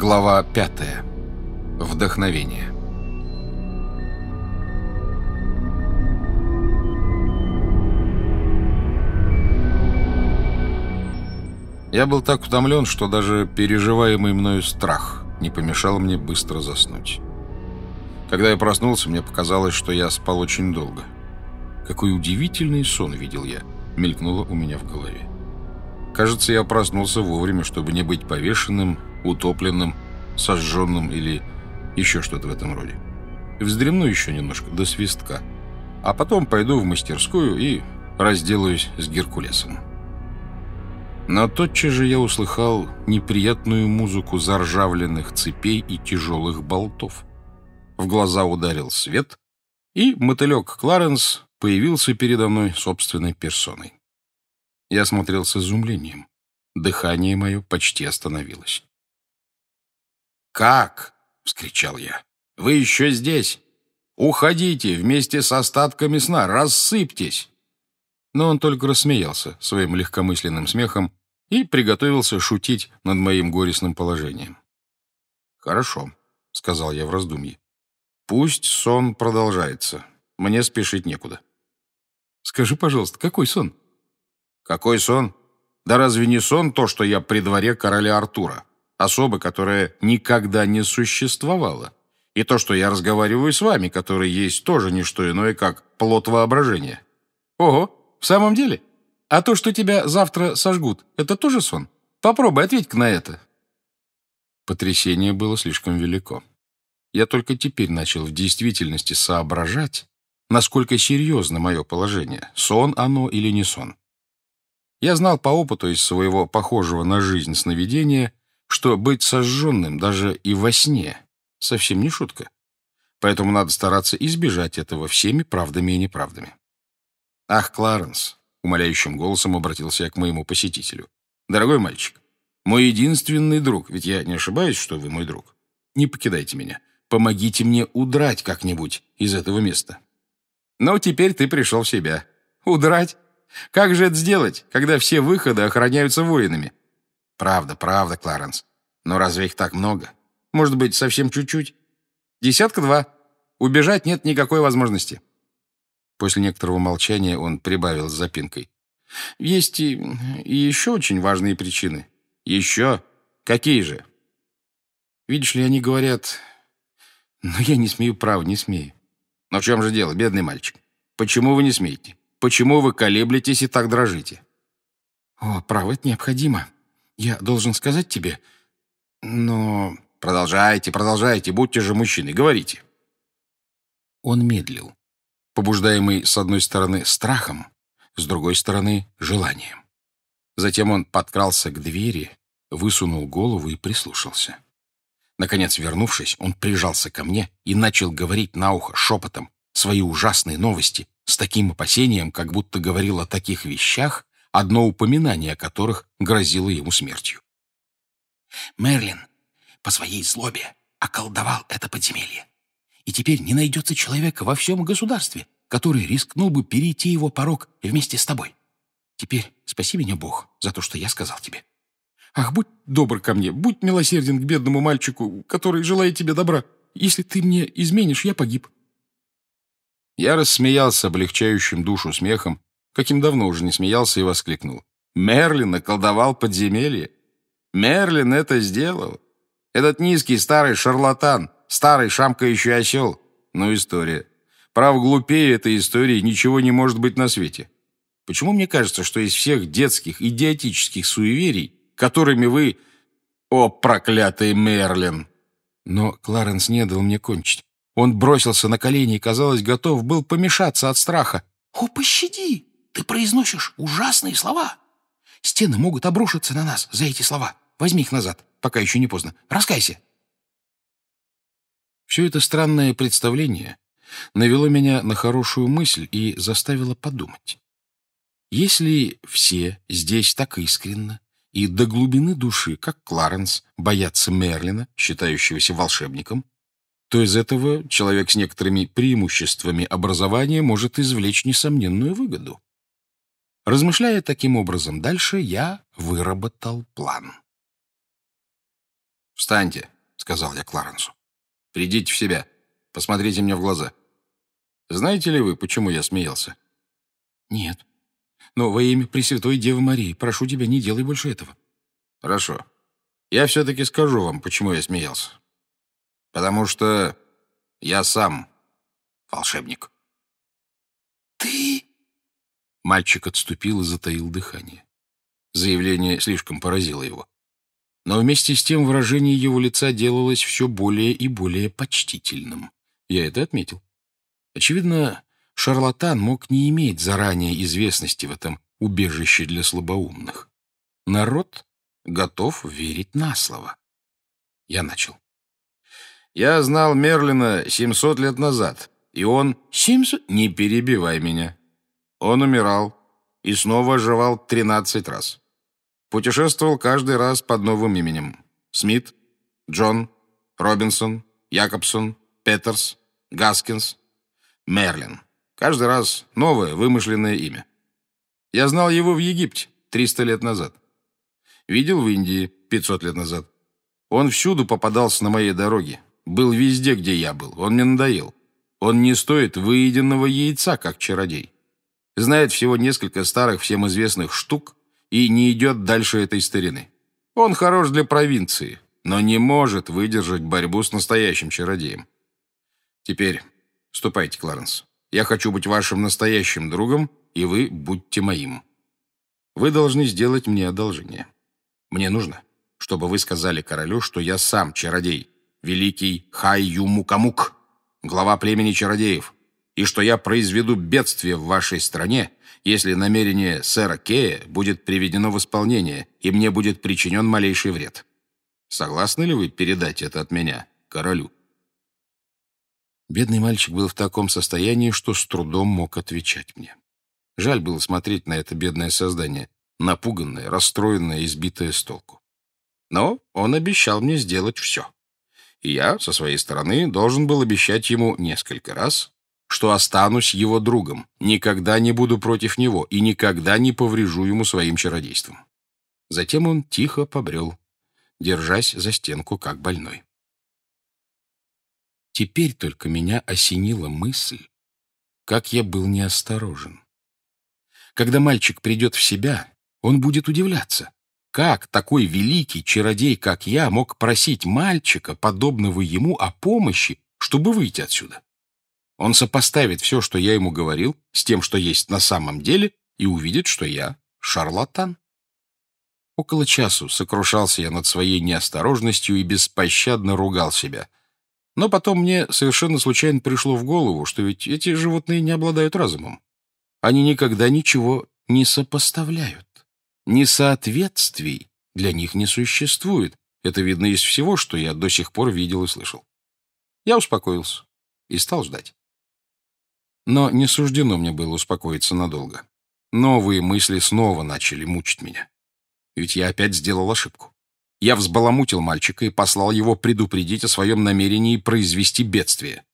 Глава 5. Вдохновение. Я был так утомлен, что даже переживаемый мною страх не помешал мне быстро заснуть. Когда я проснулся, мне показалось, что я спал очень долго. Какой удивительный сон видел я, мелькнуло у меня в голове. Кажется, я проснулся вовремя, чтобы не быть повешенным, утопленным, сожженным или еще что-то в этом роде. Вздремну еще немножко до свистка, а потом пойду в мастерскую и разделаюсь с Геркулесом. Но тотчас же я услыхал неприятную музыку заржавленных цепей и тяжелых болтов. В глаза ударил свет, и мотылек Кларенс появился передо мной собственной персоной. Я смотрел с изумлением. Дыхание мое почти остановилось. «Как?» — вскричал я. «Вы еще здесь? Уходите вместе с остатками сна, рассыпьтесь!» Но он только рассмеялся своим легкомысленным смехом и приготовился шутить над моим горестным положением. «Хорошо», — сказал я в раздумье. «Пусть сон продолжается. Мне спешить некуда». «Скажи, пожалуйста, какой сон?» Какой сон? Да разве не сон то, что я при дворе короля Артура? Особы, которая никогда не существовала. И то, что я разговариваю с вами, который есть тоже не что иное, как плод воображения. Ого, в самом деле? А то, что тебя завтра сожгут, это тоже сон? Попробуй ответь на это. Потрясение было слишком велико. Я только теперь начал в действительности соображать, насколько серьезно мое положение, сон оно или не сон. Я знал по опыту из своего похожего на жизнь сновидения, что быть сожженным даже и во сне совсем не шутка. Поэтому надо стараться избежать этого всеми правдами и неправдами. «Ах, Кларенс!» — умоляющим голосом обратился я к моему посетителю. «Дорогой мальчик, мой единственный друг, ведь я не ошибаюсь, что вы мой друг. Не покидайте меня. Помогите мне удрать как-нибудь из этого места». «Ну, теперь ты пришел в себя. Удрать? Как же это сделать, когда все выходы охраняются воинами? Правда, правда, Кларенс. Но разве их так много? Может быть, совсем чуть-чуть? Десятка-два. Убежать нет никакой возможности. После некоторого молчания он прибавил с запинкой. Есть и, и еще очень важные причины. Еще? Какие же? Видишь ли, они говорят... Но я не смею, прав, не смею. Но в чем же дело, бедный мальчик? Почему вы не смеете? Почему вы колеблетесь и так дрожите?» «О, право, это необходимо. Я должен сказать тебе, но...» «Продолжайте, продолжайте, будьте же мужчиной, говорите». Он медлил, побуждаемый с одной стороны страхом, с другой стороны желанием. Затем он подкрался к двери, высунул голову и прислушался. Наконец, вернувшись, он прижался ко мне и начал говорить на ухо шепотом свои ужасные новости, с таким опасением, как будто говорил о таких вещах, одно упоминание о которых грозило ему смертью. Мерлин по своей злобе околдовал это подземелье. И теперь не найдется человека во всем государстве, который рискнул бы перейти его порог вместе с тобой. Теперь спаси меня, Бог, за то, что я сказал тебе. Ах, будь добр ко мне, будь милосерден к бедному мальчику, который желает тебе добра. Если ты мне изменишь, я погиб. Я рассмеялся облегчающим душу смехом, каким давно уже не смеялся, и воскликнул. «Мерлин околдовал подземелье? Мерлин это сделал? Этот низкий старый шарлатан, старый шамкающий осел? Ну, история. Прав глупее этой истории ничего не может быть на свете. Почему мне кажется, что из всех детских, идиотических суеверий, которыми вы... О, проклятый Мерлин!» Но Кларенс не дал мне кончить. Он бросился на колени и, казалось, готов был помешаться от страха. «О, пощади! Ты произносишь ужасные слова! Стены могут обрушиться на нас за эти слова. Возьми их назад, пока еще не поздно. Раскайся!» Все это странное представление навело меня на хорошую мысль и заставило подумать. Если все здесь так искренно и до глубины души, как Кларенс, боятся Мерлина, считающегося волшебником, то из этого человек с некоторыми преимуществами образования может извлечь несомненную выгоду. Размышляя таким образом дальше, я выработал план. «Встаньте», — сказал я Кларенсу. «Придите в себя. Посмотрите мне в глаза. Знаете ли вы, почему я смеялся?» «Нет. Но во имя Пресвятой Девы Марии, прошу тебя, не делай больше этого». «Хорошо. Я все-таки скажу вам, почему я смеялся. Потому что я сам волшебник». Мальчик отступил и затаил дыхание. Заявление слишком поразило его. Но вместе с тем выражение его лица делалось все более и более почтительным. Я это отметил. Очевидно, шарлатан мог не иметь заранее известности в этом убежище для слабоумных. Народ готов верить на слово. Я начал. Я знал Мерлина 700 лет назад, и он... 700? Не перебивай меня. Он умирал и снова оживал 13 раз. Путешествовал каждый раз под новым именем. Смит, Джон, Робинсон, Якобсон, Петерс, Гаскинс, Мерлин. Каждый раз новое, вымышленное имя. Я знал его в Египте 300 лет назад. Видел в Индии 500 лет назад. Он всюду попадался на моей дороге. Был везде, где я был. Он мне надоел. Он не стоит выеденного яйца, как чародей. Знает всего несколько старых всем известных штук и не идет дальше этой старины. Он хорош для провинции, но не может выдержать борьбу с настоящим чародеем. Теперь ступайте, Кларенс. Я хочу быть вашим настоящим другом, и вы будьте моим. Вы должны сделать мне одолжение. Мне нужно, чтобы вы сказали королю, что я сам чародей, великий Хай-Юмукамук, глава племени чародеев, и что я произведу бедствие в вашей стране, если намерение сэра Кея будет приведено в исполнение, и мне будет причинен малейший вред. Согласны ли вы передать это от меня королю?» Бедный мальчик был в таком состоянии, что с трудом мог отвечать мне. Жаль было смотреть на это бедное создание, напуганное, расстроенное, избитое с толку. Но он обещал мне сделать все. И я, со своей стороны, должен был обещать ему несколько раз, что останусь его другом, никогда не буду против него и никогда не поврежу ему своим чародейством. Затем он тихо побрел, держась за стенку, как больной. Теперь только меня осенила мысль, как я был неосторожен. Когда мальчик придет в себя, он будет удивляться, как такой великий чародей, как я, мог просить мальчика, подобного ему, о помощи, чтобы выйти отсюда. Он сопоставит все, что я ему говорил, с тем, что есть на самом деле, и увидит, что я шарлатан. Около часу сокрушался я над своей неосторожностью и беспощадно ругал себя. Но потом мне совершенно случайно пришло в голову, что ведь эти животные не обладают разумом. Они никогда ничего не сопоставляют. Несоответствий для них не существует. Это видно из всего, что я до сих пор видел и слышал. Я успокоился и стал ждать. Но не суждено мне было успокоиться надолго. Новые мысли снова начали мучить меня. Ведь я опять сделал ошибку. Я взбаламутил мальчика и послал его предупредить о своем намерении произвести бедствие.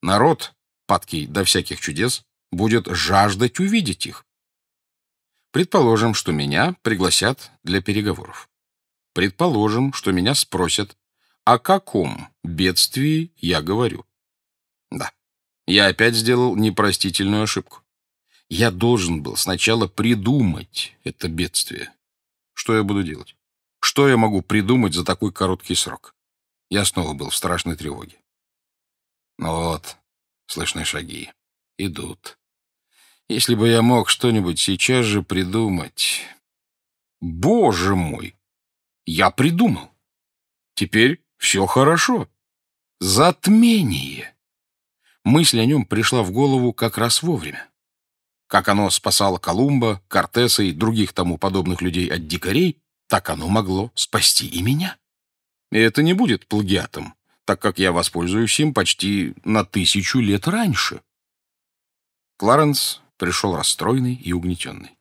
Народ, падкий до всяких чудес, будет жаждать увидеть их. Предположим, что меня пригласят для переговоров. Предположим, что меня спросят, о каком бедствии я говорю. Я опять сделал непростительную ошибку. Я должен был сначала придумать это бедствие. Что я буду делать? Что я могу придумать за такой короткий срок? Я снова был в страшной тревоге. Ну вот, слышны шаги. Идут. Если бы я мог что-нибудь сейчас же придумать... Боже мой! Я придумал. Теперь все хорошо. Затмение. Мысль о нем пришла в голову как раз вовремя. Как оно спасало Колумба, Кортеса и других тому подобных людей от дикарей, так оно могло спасти и меня. И это не будет плагиатом, так как я воспользуюсь им почти на тысячу лет раньше. Кларенс пришел расстроенный и угнетенный.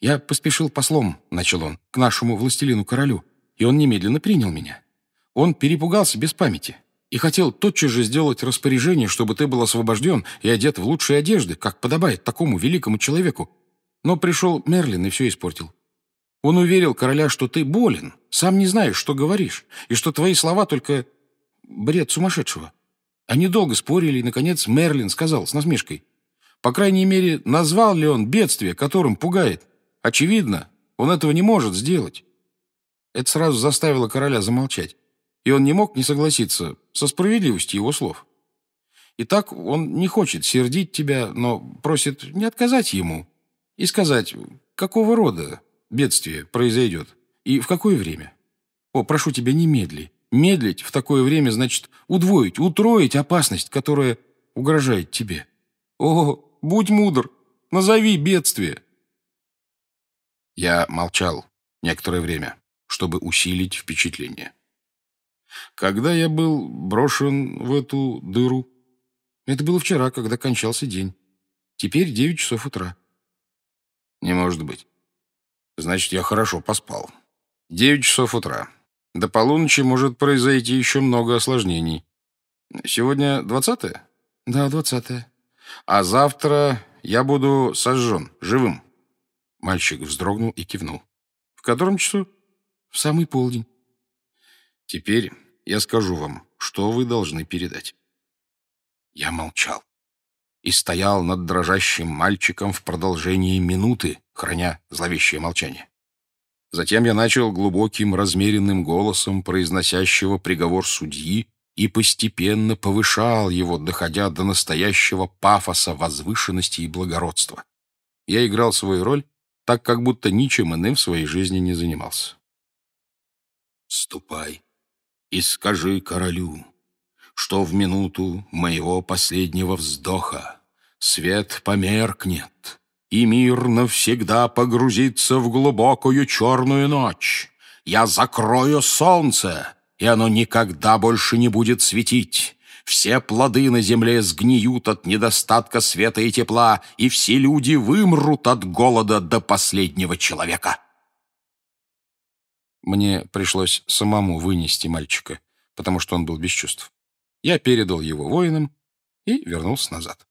«Я поспешил послом», — начал он, — «к нашему властелину-королю, и он немедленно принял меня. Он перепугался без памяти и хотел тотчас же сделать распоряжение, чтобы ты был освобожден и одет в лучшие одежды, как подобает такому великому человеку. Но пришел Мерлин и все испортил. Он уверил короля, что ты болен, сам не знаешь, что говоришь, и что твои слова только бред сумасшедшего. Они долго спорили, и, наконец, Мерлин сказал с насмешкой. По крайней мере, назвал ли он бедствие, которым пугает? Очевидно, он этого не может сделать. Это сразу заставило короля замолчать, и он не мог не согласиться со справедливостью его слов. Итак, он не хочет сердить тебя, но просит не отказать ему и сказать, какого рода бедствие произойдет и в какое время. О, прошу тебя, не медли. Медлить в такое время значит удвоить, утроить опасность, которая угрожает тебе. О, будь мудр, назови бедствие. Я молчал некоторое время, чтобы усилить впечатление. Когда я был брошен в эту дыру? Это было вчера, когда кончался день. Теперь девять часов утра. Не может быть. Значит, я хорошо поспал. Девять часов утра. До полуночи может произойти еще много осложнений. Сегодня двадцатое? Да, двадцатое. А завтра я буду сожжен, живым. Мальчик вздрогнул и кивнул. В котором часу? В самый полдень. Теперь я скажу вам, что вы должны передать. Я молчал и стоял над дрожащим мальчиком в продолжении минуты, храня зловещее молчание. Затем я начал глубоким, размеренным голосом, произносящего приговор судьи, и постепенно повышал его, доходя до настоящего пафоса возвышенности и благородства. Я играл свою роль так, как будто ничем иным в своей жизни не занимался. «Ступай и скажи королю, что в минуту моего последнего вздоха свет померкнет, и мир навсегда погрузится в глубокую черную ночь. Я закрою солнце, и оно никогда больше не будет светить. Все плоды на земле сгниют от недостатка света и тепла, и все люди вымрут от голода до последнего человека. Мне пришлось самому вынести мальчика, потому что он был без чувств. Я передал его воинам и вернулся назад.